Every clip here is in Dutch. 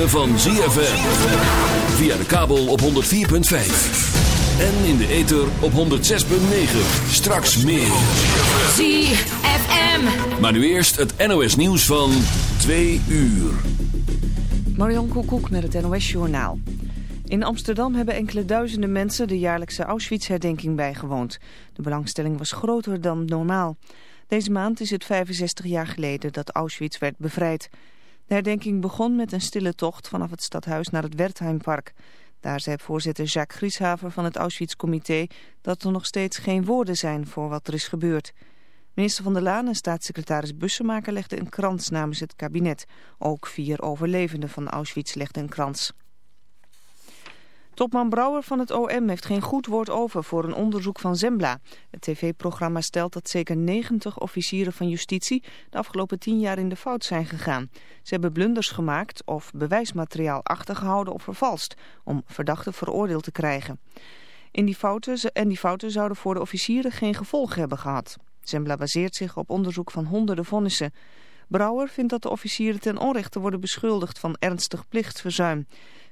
ritme van ZFM. Via de kabel op 104.5. En in de ether op 106.9. Straks meer. ZFM. Maar nu eerst het NOS nieuws van 2 uur. Marion Koekoek met het NOS Journaal. In Amsterdam hebben enkele duizenden mensen de jaarlijkse Auschwitz-herdenking bijgewoond. De belangstelling was groter dan normaal. Deze maand is het 65 jaar geleden dat Auschwitz werd bevrijd. De herdenking begon met een stille tocht vanaf het stadhuis naar het Wertheimpark. Daar zei voorzitter Jacques Grieshaver van het Auschwitz-comité dat er nog steeds geen woorden zijn voor wat er is gebeurd. Minister van der Laan en staatssecretaris Bussemaker legden een krans namens het kabinet. Ook vier overlevenden van Auschwitz legden een krans. Topman Brouwer van het OM heeft geen goed woord over voor een onderzoek van Zembla. Het tv-programma stelt dat zeker 90 officieren van justitie de afgelopen 10 jaar in de fout zijn gegaan. Ze hebben blunders gemaakt of bewijsmateriaal achtergehouden of vervalst om verdachten veroordeeld te krijgen. In die fouten, en die fouten zouden voor de officieren geen gevolg hebben gehad. Zembla baseert zich op onderzoek van honderden vonnissen. Brouwer vindt dat de officieren ten onrechte worden beschuldigd van ernstig plichtsverzuim.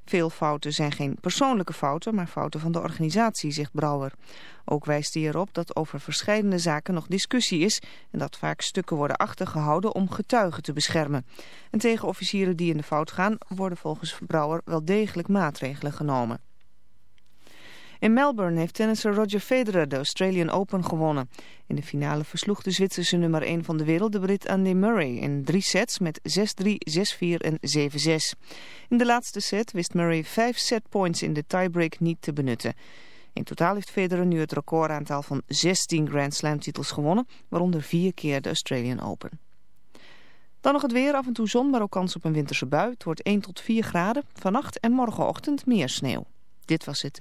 Veel fouten zijn geen persoonlijke fouten, maar fouten van de organisatie, zegt Brouwer. Ook wijst hij erop dat over verschillende zaken nog discussie is... en dat vaak stukken worden achtergehouden om getuigen te beschermen. En tegen officieren die in de fout gaan... worden volgens Brouwer wel degelijk maatregelen genomen. In Melbourne heeft tennisser Roger Federer de Australian Open gewonnen. In de finale versloeg de Zwitserse nummer 1 van de wereld de Brit Andy Murray in drie sets met 6-3, 6-4 en 7-6. In de laatste set wist Murray vijf setpoints in de tiebreak niet te benutten. In totaal heeft Federer nu het recordaantal van 16 Grand Slam titels gewonnen, waaronder vier keer de Australian Open. Dan nog het weer, af en toe zon, maar ook kans op een winterse bui. Het wordt 1 tot 4 graden. Vannacht en morgenochtend meer sneeuw. Dit was het.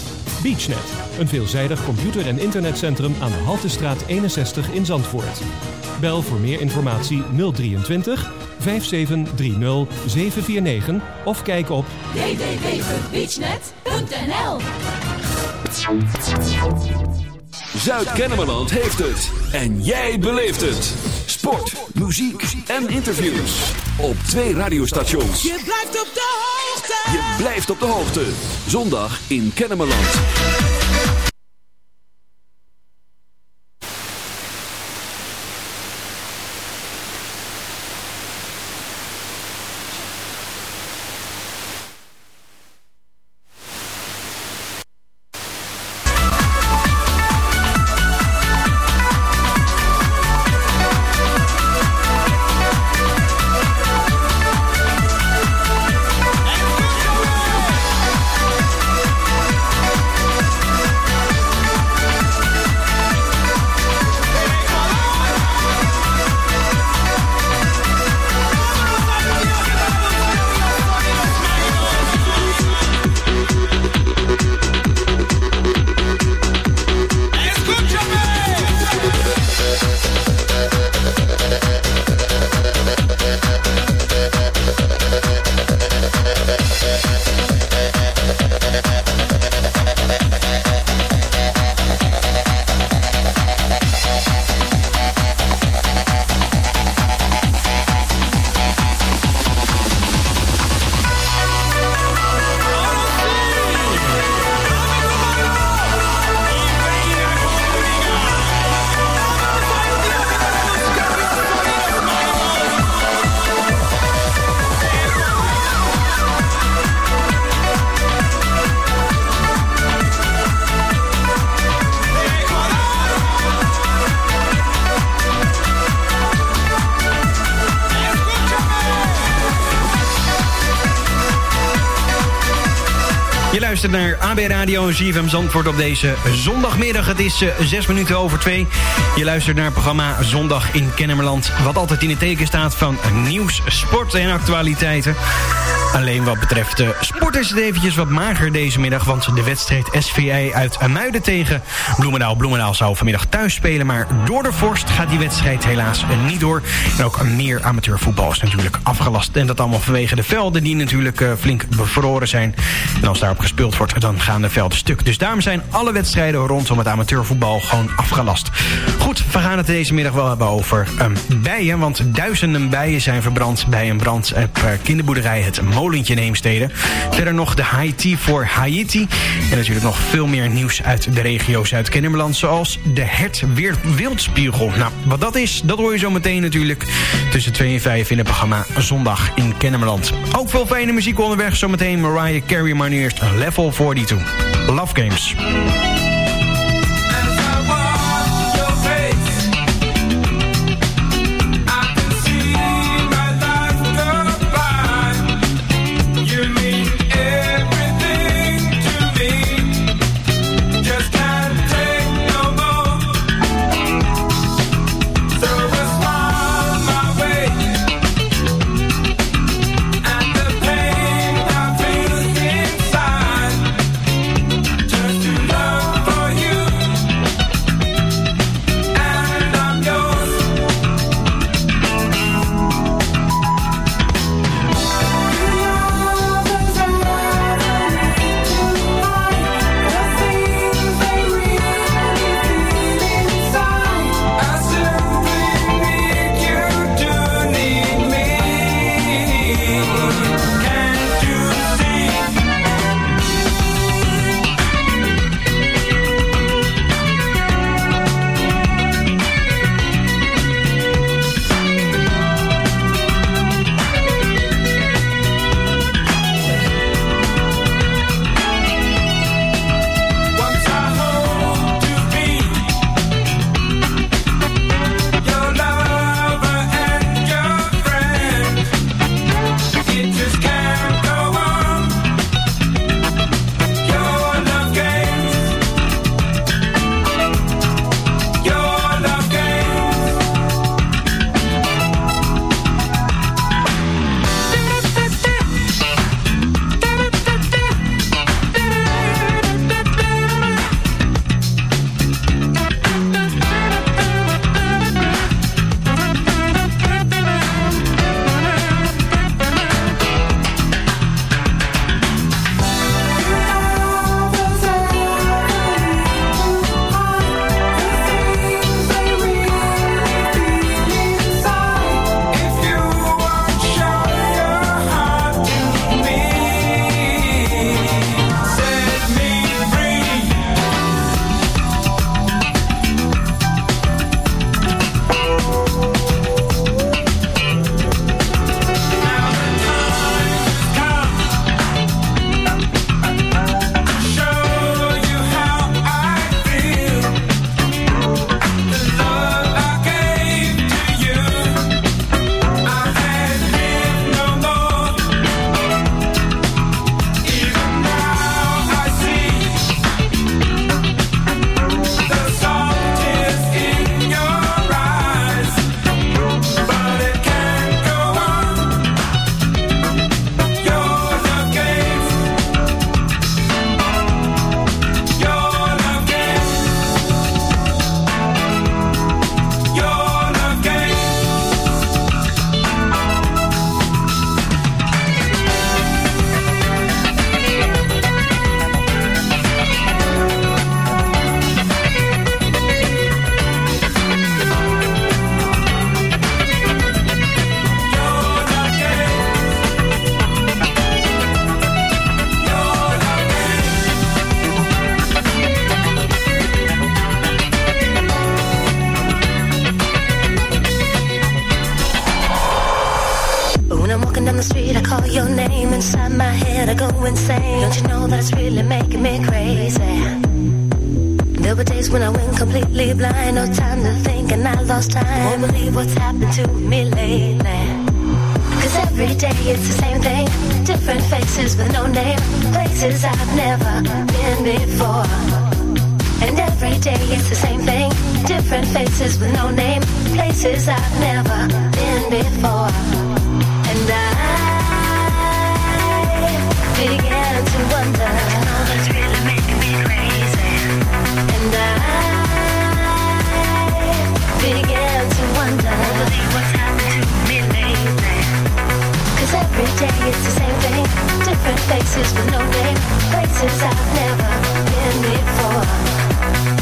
BeachNet, een veelzijdig computer- en internetcentrum aan de Haltestraat 61 in Zandvoort. Bel voor meer informatie 023 5730 749 of kijk op www.beachnet.nl Zuid-Kennemerland heeft het. En jij beleeft het. Sport, muziek en interviews. Op twee radiostations. Je blijft op de hoogte. Je blijft op de hoogte. Zondag in Kennemerland. Naar AB Radio en ZFM Zandvoort op deze zondagmiddag. Het is uh, zes minuten over twee. Je luistert naar het programma Zondag in Kennemerland... wat altijd in het teken staat van nieuws, sport en actualiteiten. Alleen wat betreft de sport is het eventjes wat mager deze middag... want de wedstrijd SVI uit Muiden tegen Bloemendaal. Bloemendaal zou vanmiddag thuis spelen... maar door de vorst gaat die wedstrijd helaas niet door. En ook meer amateurvoetbal is natuurlijk afgelast. En dat allemaal vanwege de velden die natuurlijk uh, flink bevroren zijn. En als daarop gespeeld wordt, dan gaan de velden stuk. Dus daarom zijn alle wedstrijden rondom het amateurvoetbal gewoon afgelast. Goed, we gaan het deze middag wel hebben over um, bijen. Want duizenden bijen zijn verbrand bij een brand op uh, kinderboerderij Het Molentje in Heemstede. Verder nog de tea voor Haiti. En natuurlijk nog veel meer nieuws uit de regio Zuid-Kennemerland. Zoals de hertwildspiegel. Nou, wat dat is, dat hoor je zo meteen natuurlijk tussen 2 en 5 in het programma Zondag in Kennemerland. Ook veel fijne muziek onderweg. Zometeen Mariah Carey, maar nu eerst Level 42. Love Games. Day it's the same thing. Different faces with no name. Places I've never been before. And I began to wonder. Really making me crazy. And I to wonder. What's happened to me lately. Cause every day it's the same thing. Different faces with no name. Places I've never been before.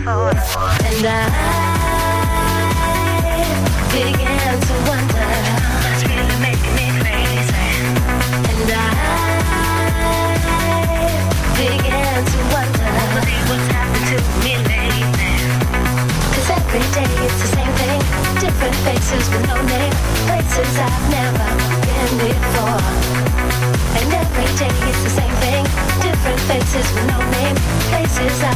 And I began to wonder. That's really making me crazy. And I began to wonder. What's happened to me lately. Cause every day it's the same thing. Different faces with no name. Places I've never been before. And every day it's the same thing. Different faces with no name. Places I've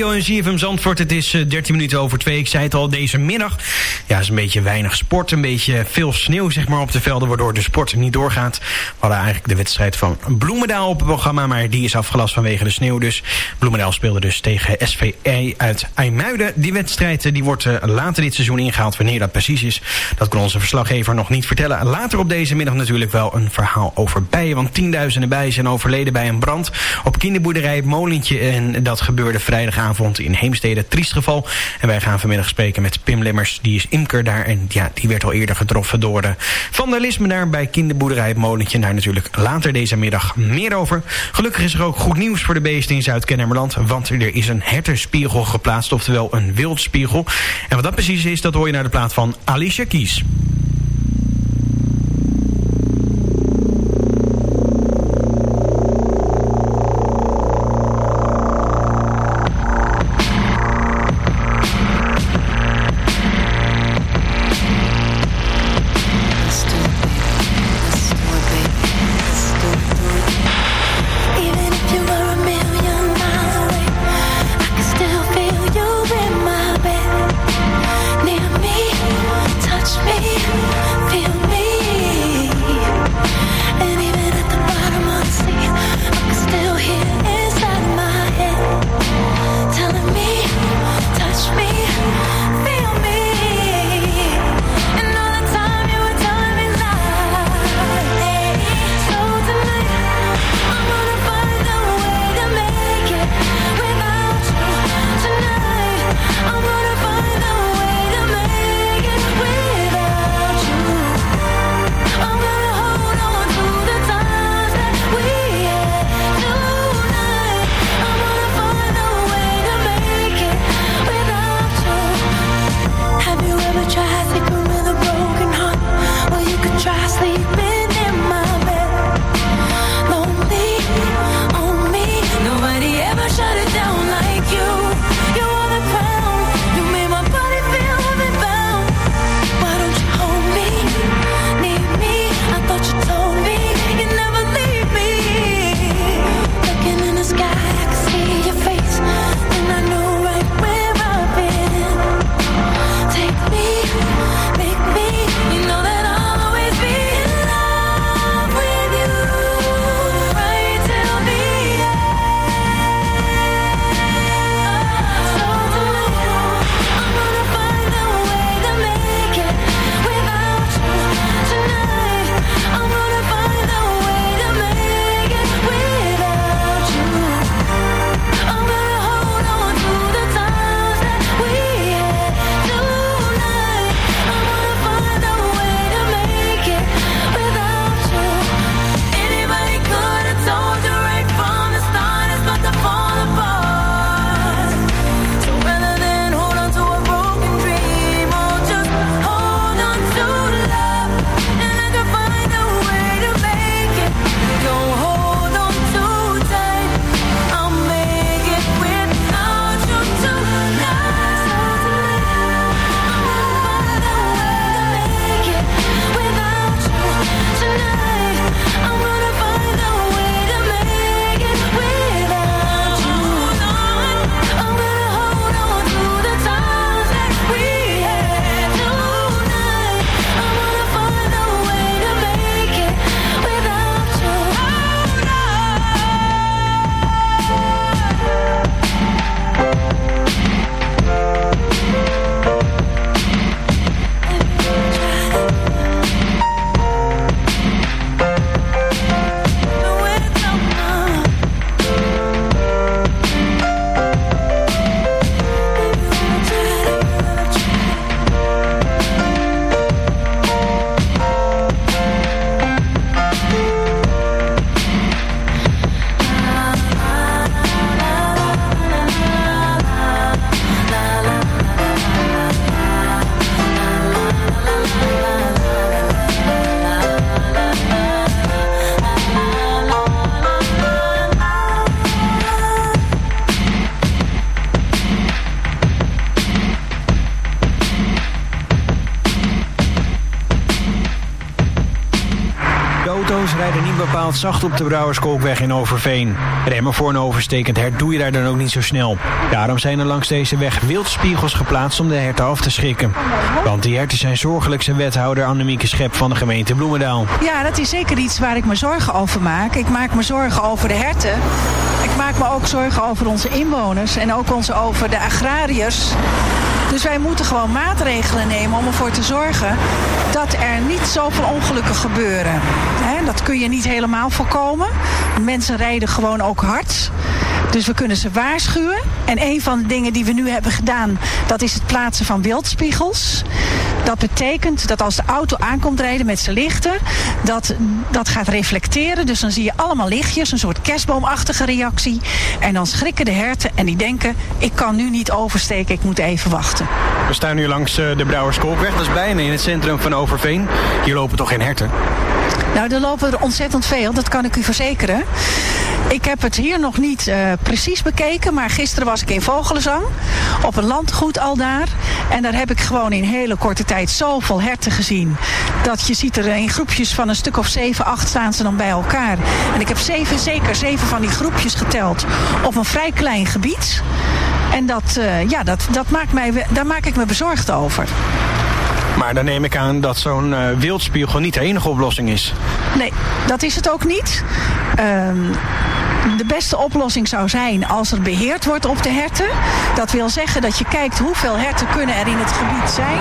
Radio en ZFM Zandvoort, het is eh, 13 minuten over 2. Ik zei het al, deze middag ja, is een beetje weinig sport. Een beetje veel sneeuw zeg maar, op de velden, waardoor de sport niet doorgaat. We hadden eigenlijk de wedstrijd van Bloemendaal op het programma... maar die is afgelast vanwege de sneeuw dus. Bloemendaal speelde dus tegen SVE uit IJmuiden. Die wedstrijd eh, die wordt eh, later dit seizoen ingehaald. Wanneer dat precies is, dat kon onze verslaggever nog niet vertellen. Later op deze middag natuurlijk wel een verhaal over bijen. Want tienduizenden bijen zijn overleden bij een brand op kinderboerderij Molentje. En dat gebeurde vrijdagavond in Heemstede. Triest geval. En wij gaan vanmiddag spreken met Pim Lemmers. Die is imker daar. En ja, die werd al eerder getroffen door de vandalisme daar bij kinderboerderij Molentje. En daar natuurlijk later deze middag meer over. Gelukkig is er ook goed nieuws voor de beesten in Want er is een hertenspiegel geplaatst. Oftewel een wildspiegel. En wat dat precies is, dat hoor je naar de plaat van Alicia Kies. Bepaald zacht op de Brouwerskolkweg in Overveen. Remmen voor een overstekend hert doe je daar dan ook niet zo snel. Daarom zijn er langs deze weg wildspiegels geplaatst om de herten af te schrikken. Want die herten zijn zorgelijk, zijn wethouder Annemieke Schep van de gemeente Bloemendaal. Ja, dat is zeker iets waar ik me zorgen over maak. Ik maak me zorgen over de herten. Ik maak me ook zorgen over onze inwoners en ook onze, over de agrariërs. Dus wij moeten gewoon maatregelen nemen om ervoor te zorgen dat er niet zoveel ongelukken gebeuren. Dat kun je niet helemaal voorkomen. Mensen rijden gewoon ook hard. Dus we kunnen ze waarschuwen. En een van de dingen die we nu hebben gedaan, dat is het plaatsen van wildspiegels. Dat betekent dat als de auto aankomt rijden met zijn lichten, dat dat gaat reflecteren. Dus dan zie je allemaal lichtjes, een soort kerstboomachtige reactie. En dan schrikken de herten en die denken, ik kan nu niet oversteken, ik moet even wachten. We staan nu langs eh, de Brouwerskolkweg, dat is bijna in het centrum van Overveen. Hier lopen toch geen herten? Nou, er lopen er ontzettend veel, dat kan ik u verzekeren. Ik heb het hier nog niet uh, precies bekeken, maar gisteren was ik in Vogelenzang. Op een landgoed al daar. En daar heb ik gewoon in hele korte tijd zoveel herten gezien. Dat je ziet er in groepjes van een stuk of zeven, acht staan ze dan bij elkaar. En ik heb zeven, zeker zeven van die groepjes geteld op een vrij klein gebied. En dat, uh, ja, dat, dat maakt mij, daar maak ik me bezorgd over. Maar dan neem ik aan dat zo'n uh, wildspiegel niet de enige oplossing is. Nee, dat is het ook niet. Um, de beste oplossing zou zijn als er beheerd wordt op de herten. Dat wil zeggen dat je kijkt hoeveel herten kunnen er in het gebied zijn.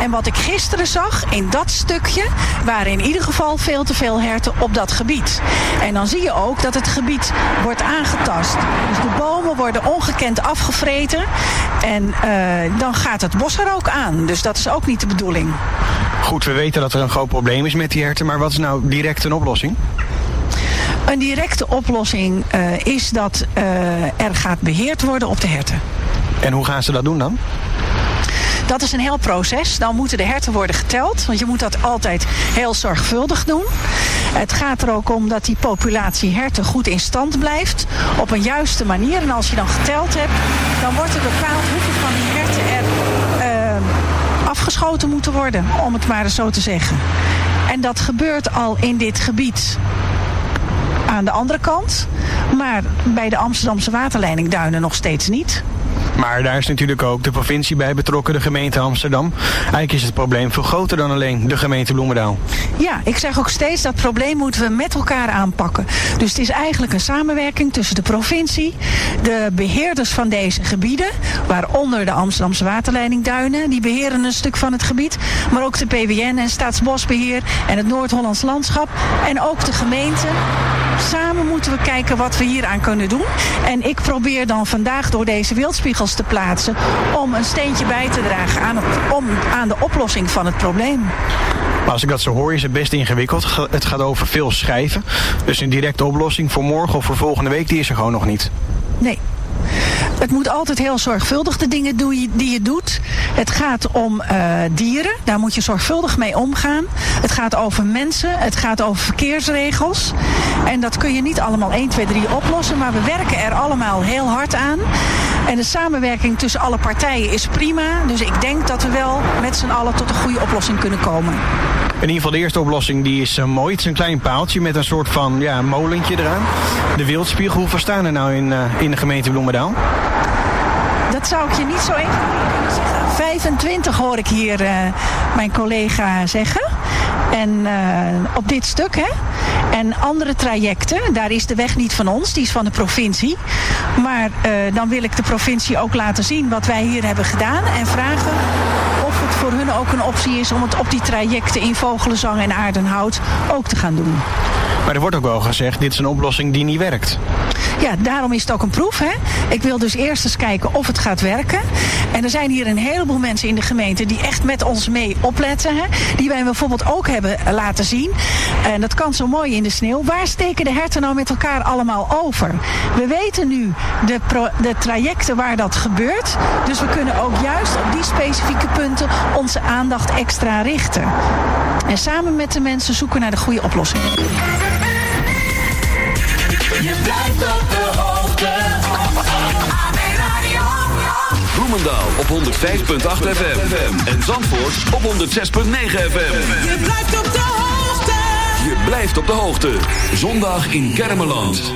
En wat ik gisteren zag in dat stukje, waren in ieder geval veel te veel herten op dat gebied. En dan zie je ook dat het gebied wordt aangetast. Dus de bomen worden ongekend afgevreten. En uh, dan gaat het bos er ook aan. Dus dat is ook niet de bedoeling. Goed, we weten dat er een groot probleem is met die herten. Maar wat is nou direct een oplossing? Een directe oplossing uh, is dat uh, er gaat beheerd worden op de herten. En hoe gaan ze dat doen dan? Dat is een heel proces. Dan moeten de herten worden geteld. Want je moet dat altijd heel zorgvuldig doen. Het gaat er ook om dat die populatie herten goed in stand blijft. Op een juiste manier. En als je dan geteld hebt, dan wordt er bepaald hoeveel van die herten er uh, afgeschoten moeten worden. Om het maar eens zo te zeggen. En dat gebeurt al in dit gebied aan de andere kant. Maar bij de Amsterdamse waterleiding Duinen nog steeds niet. Maar daar is natuurlijk ook de provincie bij betrokken, de gemeente Amsterdam. Eigenlijk is het probleem veel groter dan alleen de gemeente Bloemendaal. Ja, ik zeg ook steeds dat probleem moeten we met elkaar aanpakken. Dus het is eigenlijk een samenwerking tussen de provincie, de beheerders van deze gebieden, waaronder de Amsterdamse waterleiding Duinen, die beheren een stuk van het gebied, maar ook de PWN en Staatsbosbeheer en het Noord-Hollands Landschap en ook de gemeente. Samen moeten we kijken wat we hier aan kunnen doen. En ik probeer dan vandaag door deze wildspiegels te plaatsen om een steentje bij te dragen aan, het, om, aan de oplossing van het probleem. Maar als ik dat zo hoor, is het best ingewikkeld. Het gaat over veel schrijven. Dus een directe oplossing voor morgen of voor volgende week, die is er gewoon nog niet. Nee, het moet altijd heel zorgvuldig de dingen doen die je doet. Het gaat om uh, dieren, daar moet je zorgvuldig mee omgaan. Het gaat over mensen, het gaat over verkeersregels. En dat kun je niet allemaal 1, 2, 3 oplossen, maar we werken er allemaal heel hard aan. En de samenwerking tussen alle partijen is prima. Dus ik denk dat we wel met z'n allen tot een goede oplossing kunnen komen. In ieder geval de eerste oplossing die is uh, mooi. Het is een klein paaltje met een soort van ja, molentje eraan. De wildspiegel, hoeveel staan er nou in, uh, in de gemeente Bloemendaal? Dat zou ik je niet zo even zeggen. 25 hoor ik hier uh, mijn collega zeggen. En op dit stuk, hè. En andere trajecten, daar is de weg niet van ons, die is van de provincie. Maar dan wil ik de provincie ook laten zien wat wij hier hebben gedaan. En vragen het voor hun ook een optie is om het op die trajecten in Vogelenzang en Aardenhout ook te gaan doen. Maar er wordt ook wel gezegd, dit is een oplossing die niet werkt. Ja, daarom is het ook een proef. Hè? Ik wil dus eerst eens kijken of het gaat werken. En er zijn hier een heleboel mensen in de gemeente die echt met ons mee opletten. Hè? Die wij bijvoorbeeld ook hebben laten zien. En dat kan zo mooi in de sneeuw. Waar steken de herten nou met elkaar allemaal over? We weten nu de, de trajecten waar dat gebeurt. Dus we kunnen ook juist op die specifieke punten onze aandacht extra richten. En samen met de mensen zoeken naar de goede oplossing. Je blijft op de hoogte. Bloemendaal op 105.8 FM. En Zandvoort op 106.9 FM. Je blijft op de hoogte. Je blijft op de hoogte. Zondag in Kermeland.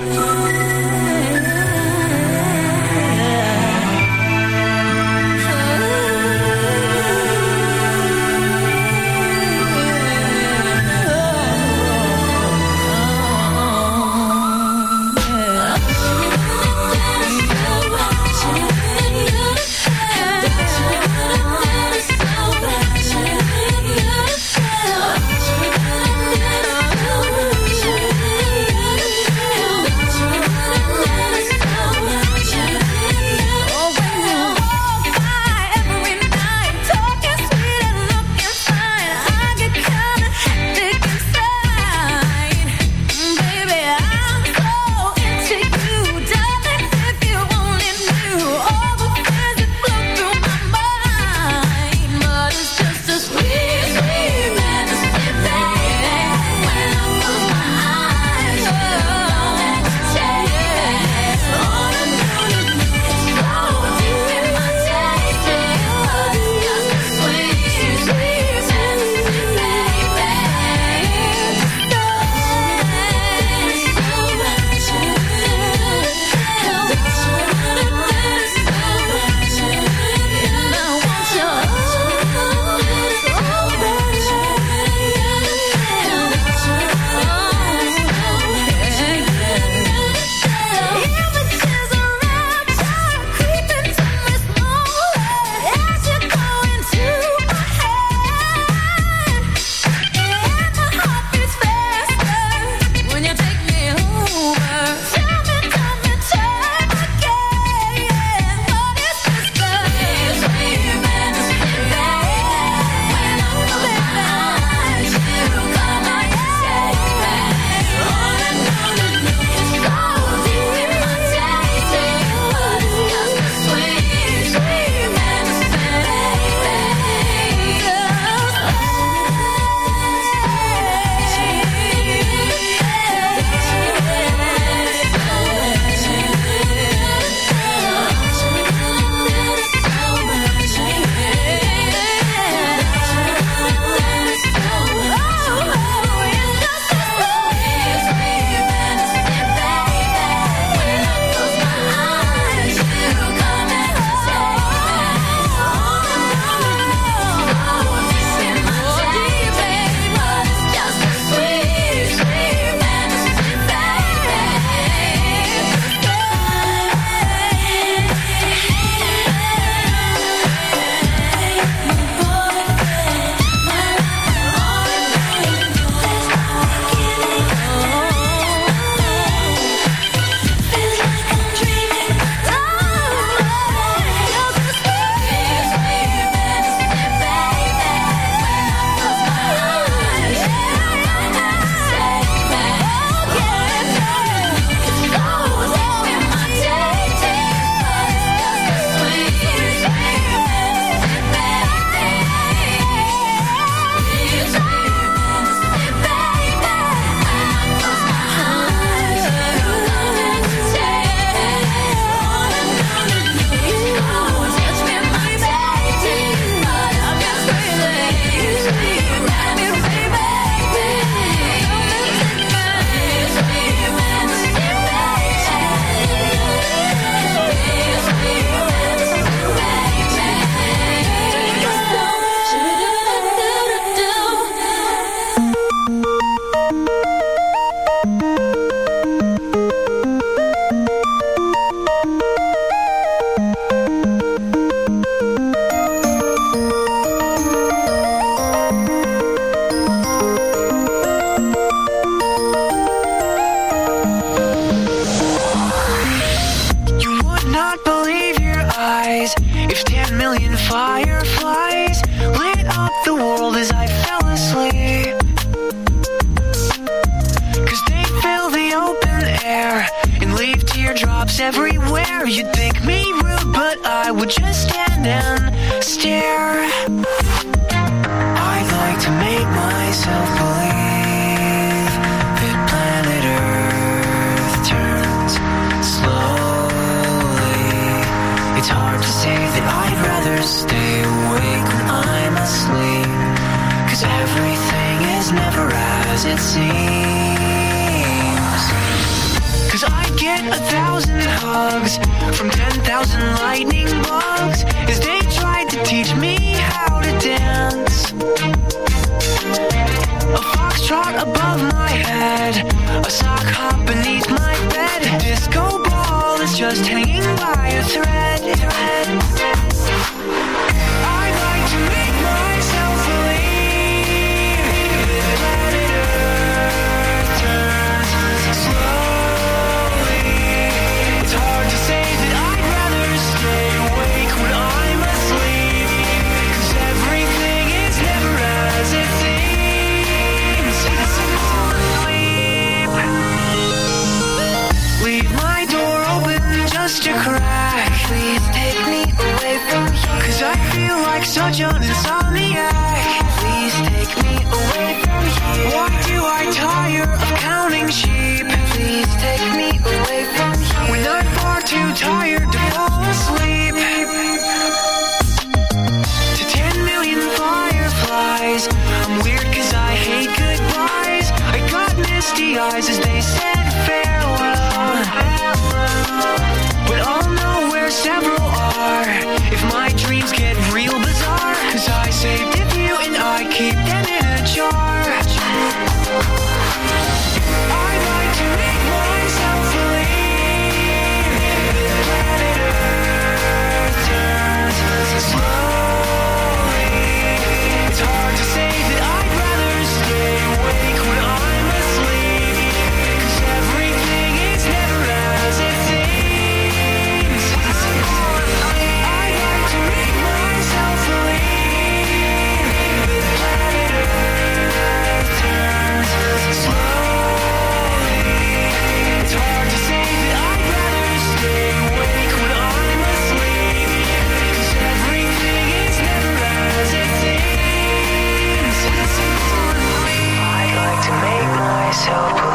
so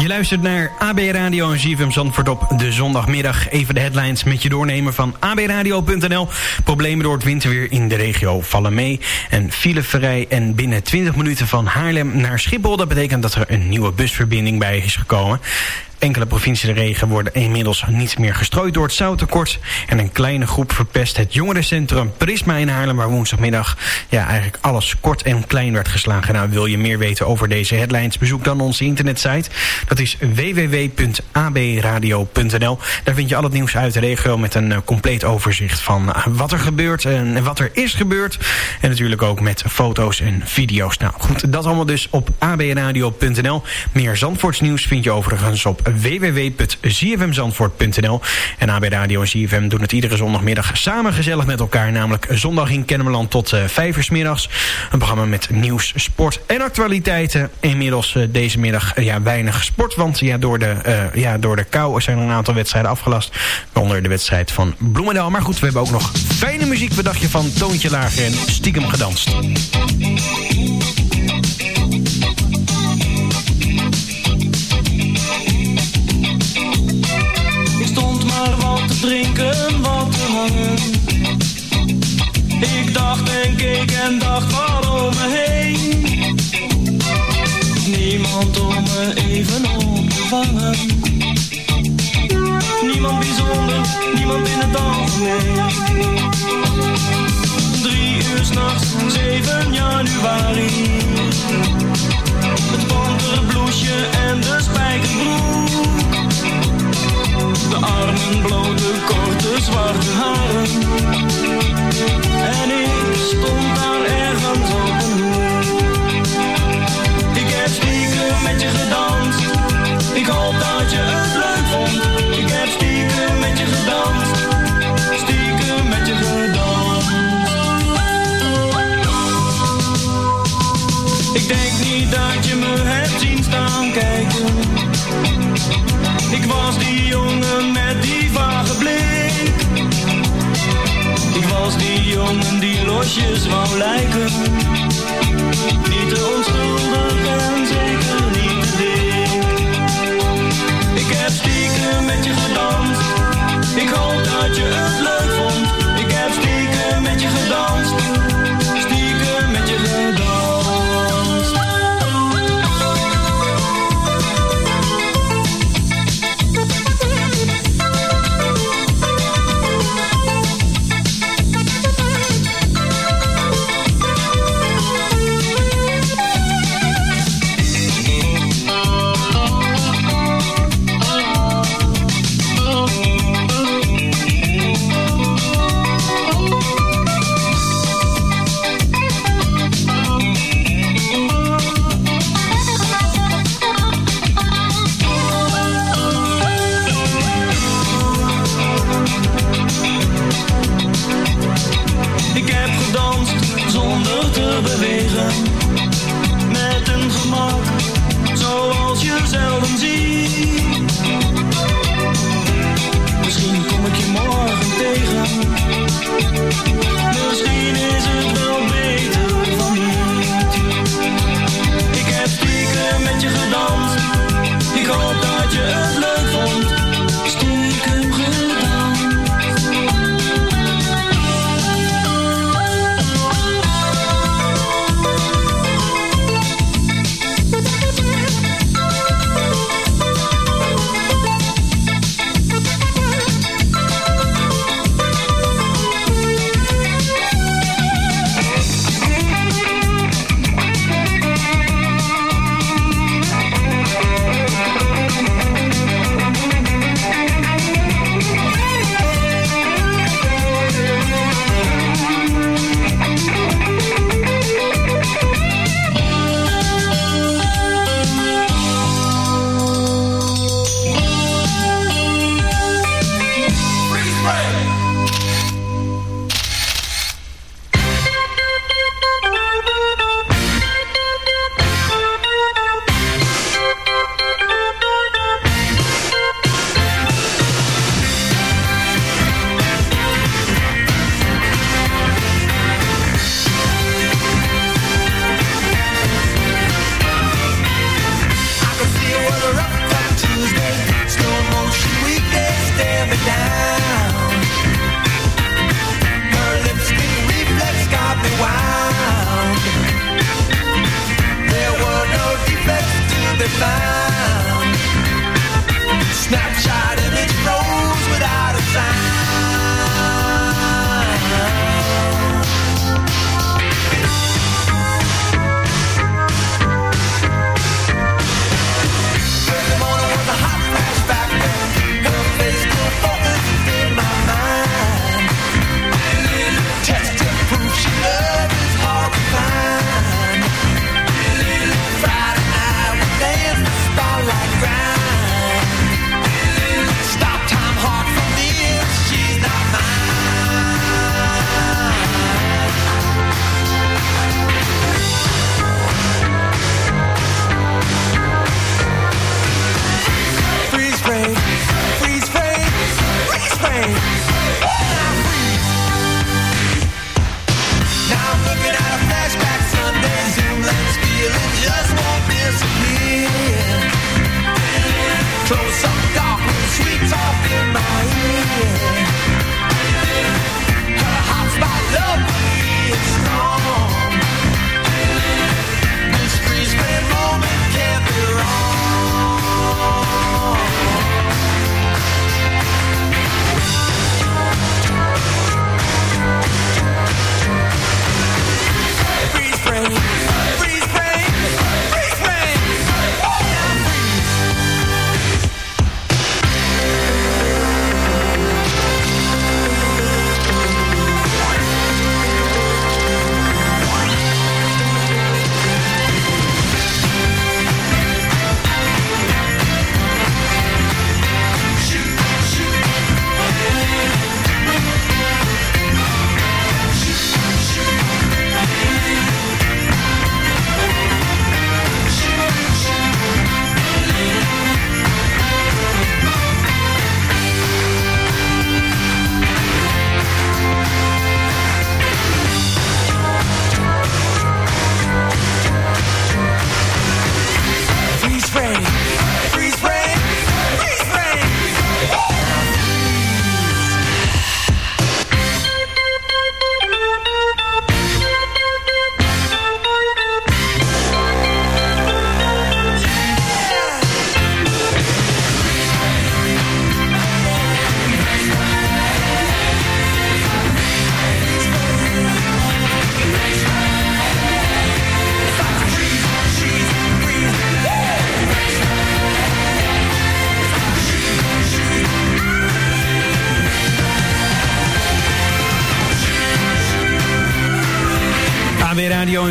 Je luistert naar AB Radio en ZFM Zandvoort op de zondagmiddag. Even de headlines met je doornemen van abradio.nl. Problemen door het winterweer in de regio vallen mee. En fileverij en binnen 20 minuten van Haarlem naar Schiphol. Dat betekent dat er een nieuwe busverbinding bij is gekomen. Enkele provincies de regen worden inmiddels niet meer gestrooid door het zouttekort. En een kleine groep verpest het jongerencentrum Prisma in Haarlem... waar woensdagmiddag ja, eigenlijk alles kort en klein werd geslagen. Nou, wil je meer weten over deze headlines? Bezoek dan onze internetsite. Dat is www.abradio.nl. Daar vind je al het nieuws uit de regio... met een eh, compleet overzicht van eh, wat er gebeurt en wat er is gebeurd. En natuurlijk ook met foto's en video's. Nou goed, dat allemaal dus op abradio.nl. Meer Zandvoortsnieuws vind je overigens op www.zfmzandvoort.nl. En AB Radio en ZFM doen het iedere zondagmiddag samen gezellig met elkaar. Namelijk zondag in Kennemerland tot uh, vijf uur 's middags. Een programma met nieuws, sport en actualiteiten. Inmiddels uh, deze middag uh, ja, weinig sport. Want ja, door, de, ja, door de kou zijn er een aantal wedstrijden afgelast. Waaronder de wedstrijd van Bloemendaal. Maar goed, we hebben ook nog fijne muziek. Wat van Toontje Lager en Stiekem Gedanst? En dacht wat om me heen. Niemand om me even op. Niemand bijzonder, niemand in het algemeen. Drie uur s'nachts, 7 januari.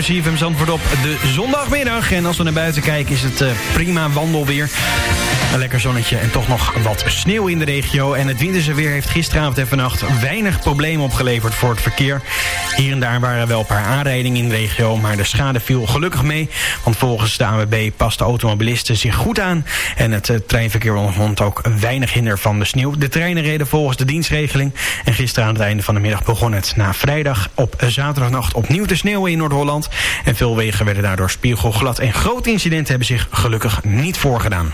CFM Zandvoort op de zondagmiddag. En als we naar buiten kijken is het uh, prima wandelweer. Een lekker zonnetje en toch nog wat sneeuw in de regio. En het winterse weer heeft gisteravond en vannacht weinig problemen opgeleverd voor het verkeer. Hier en daar waren wel een paar aanrijdingen in de regio, maar de schade viel gelukkig mee. Want volgens de ANWB past de automobilisten zich goed aan. En het uh, treinverkeer ondervond ook weinig hinder van de sneeuw. De treinen reden volgens de dienstregeling. En gisteren aan het einde van de middag begon het na vrijdag op zaterdagnacht opnieuw te sneeuwen in Noord-Holland. En veel wegen werden daardoor spiegelglad. En grote incidenten hebben zich gelukkig niet voorgedaan.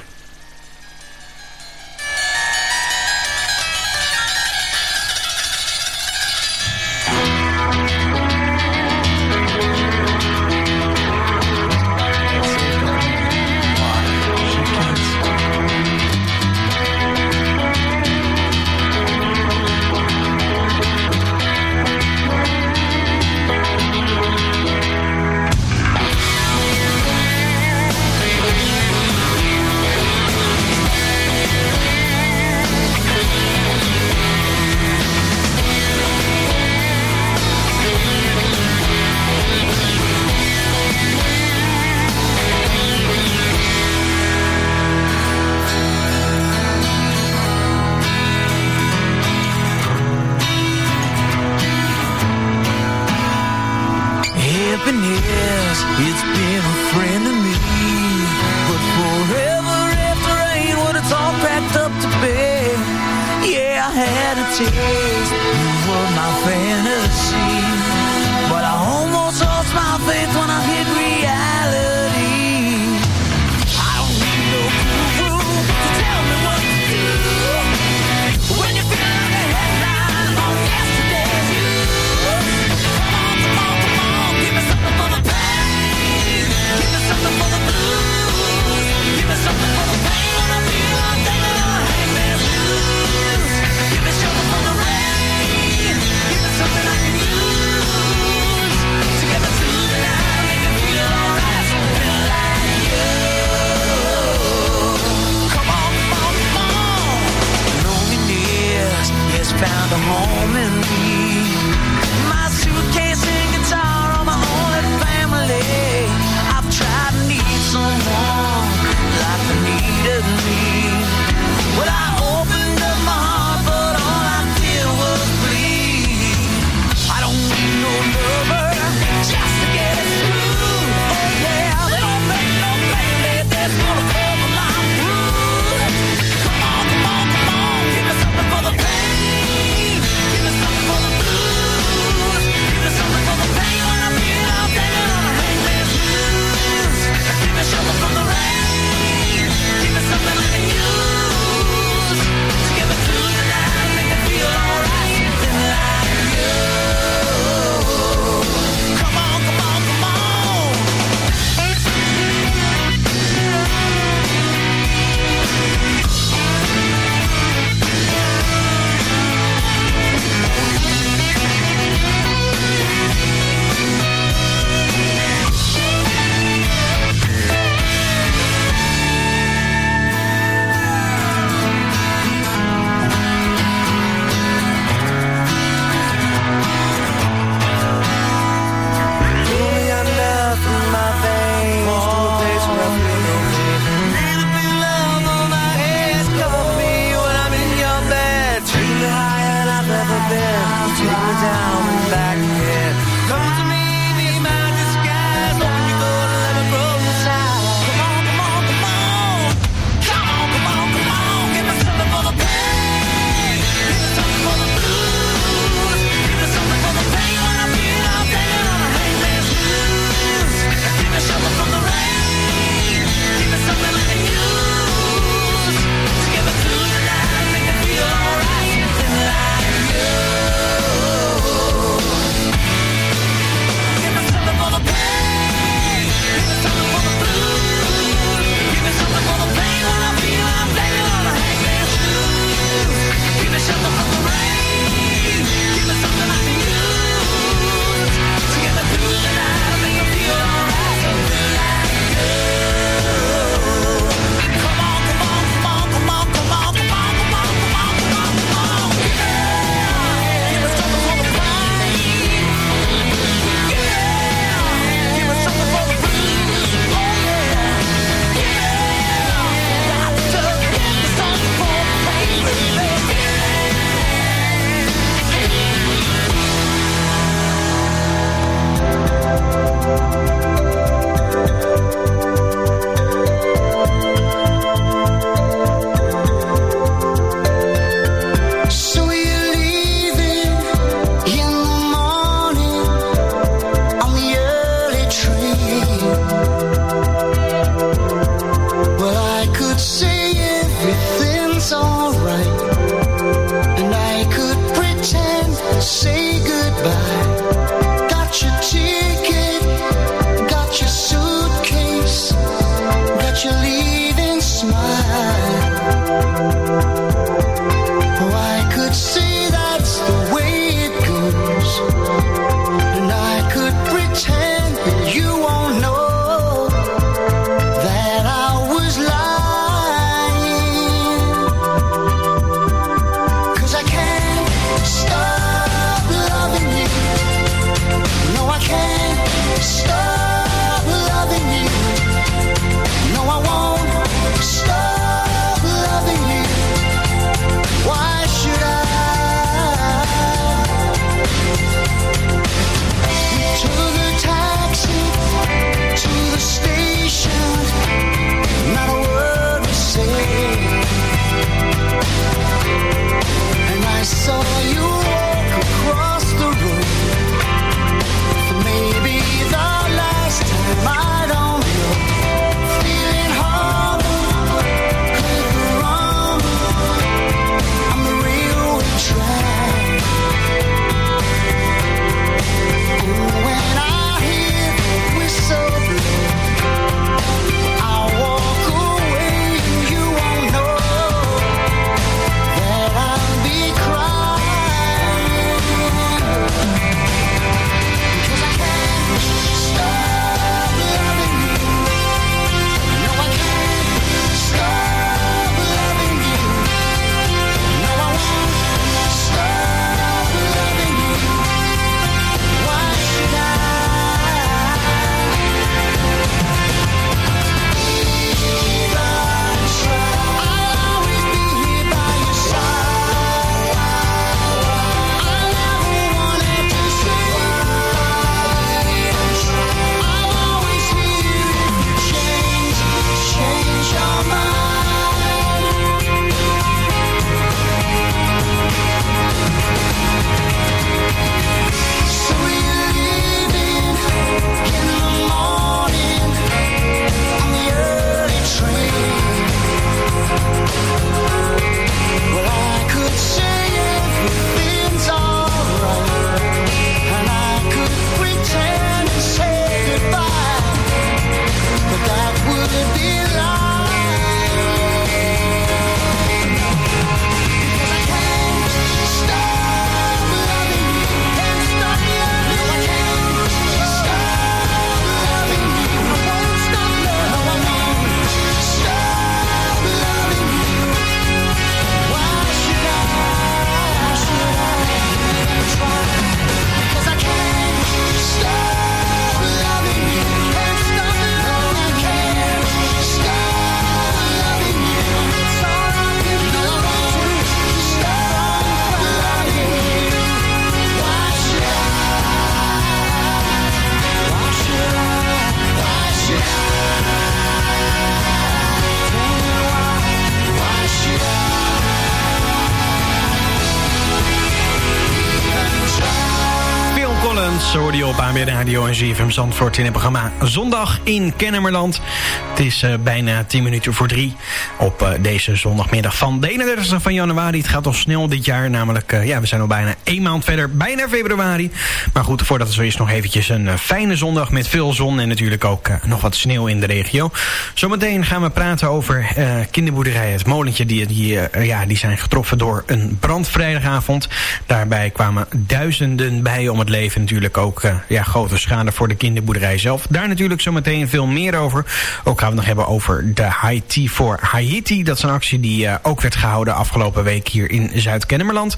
AB Radio en ZFM Zandvoort in het programma Zondag in Kennemerland. Het is eh, bijna 10 minuten voor drie op eh, deze zondagmiddag van de 31 van januari. Het gaat al snel dit jaar, namelijk eh, ja, we zijn al bijna één maand verder, bijna februari. Maar goed, voordat het zo is nog eventjes een fijne zondag met veel zon en natuurlijk ook nog wat sneeuw in de regio. Zometeen gaan we praten over kinderboerderij Het Molentje. Die, die, ja, die zijn getroffen door een brand vrijdagavond. Daarbij kwamen duizenden bij om het leven. Natuurlijk ook eh, grote schade voor de kinderboerderij zelf. Daar natuurlijk zometeen veel meer over. Ook gaan we het nog hebben over de Haiti voor Haiti. Dat is een actie die eh, ook werd gehouden afgelopen week hier in Zuid-Kennemerland.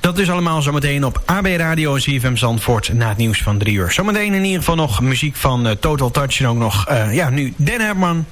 Dat is allemaal zometeen op AB Radio en ZFM Zandvoort na het nieuws van drie uur. Zometeen in ieder geval nog muziek van eh, Total Touch en ook nog, eh, ja, nu Den Herman.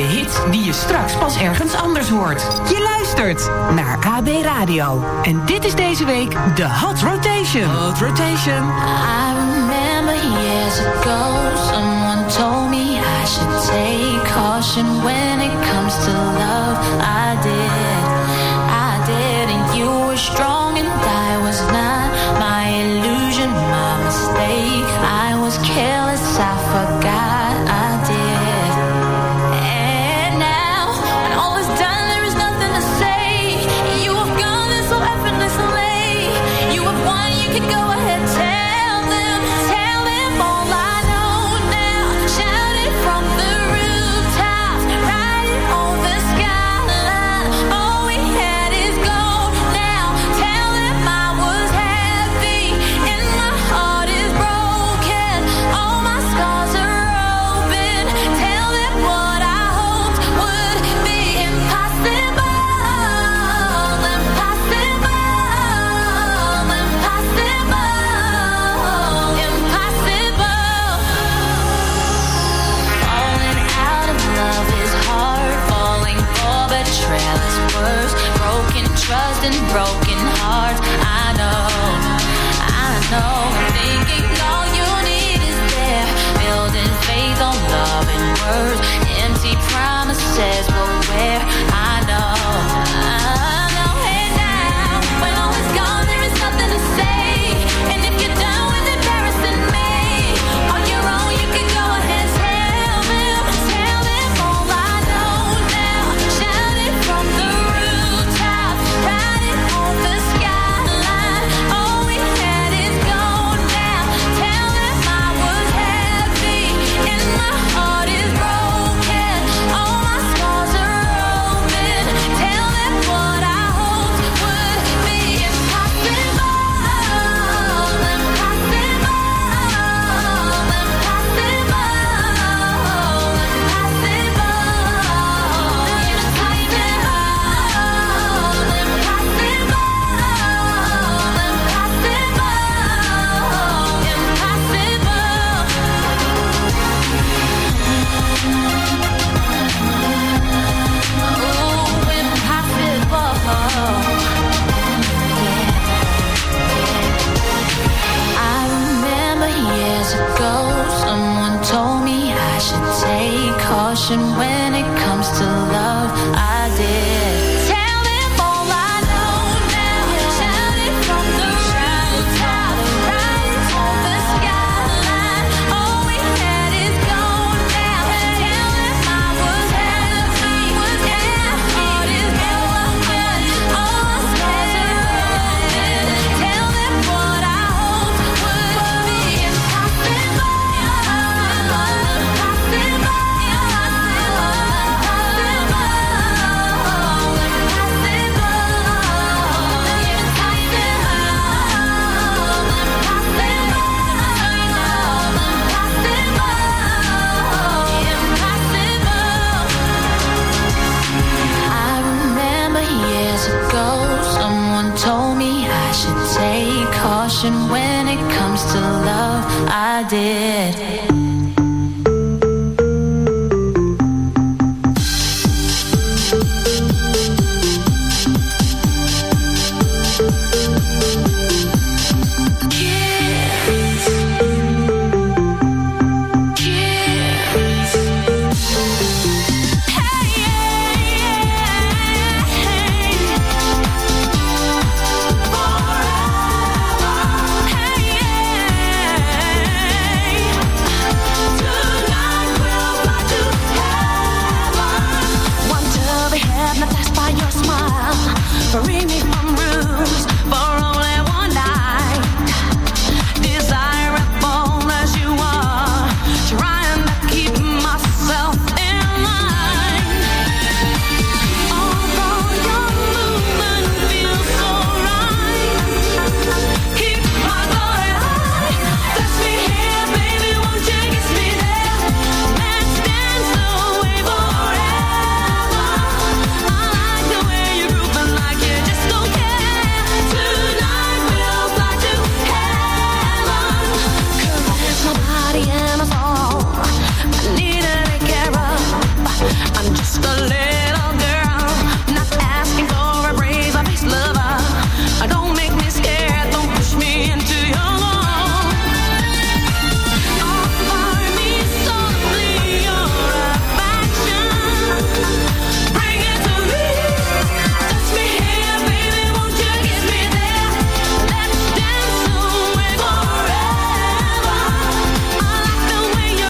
nieuwe hits die je straks pas ergens anders hoort. Je luistert naar AB Radio. En dit is deze week de Hot Rotation. Hot Rotation. I remember years ago someone told me I should take caution when it comes to love. I did. when it comes to love. I did.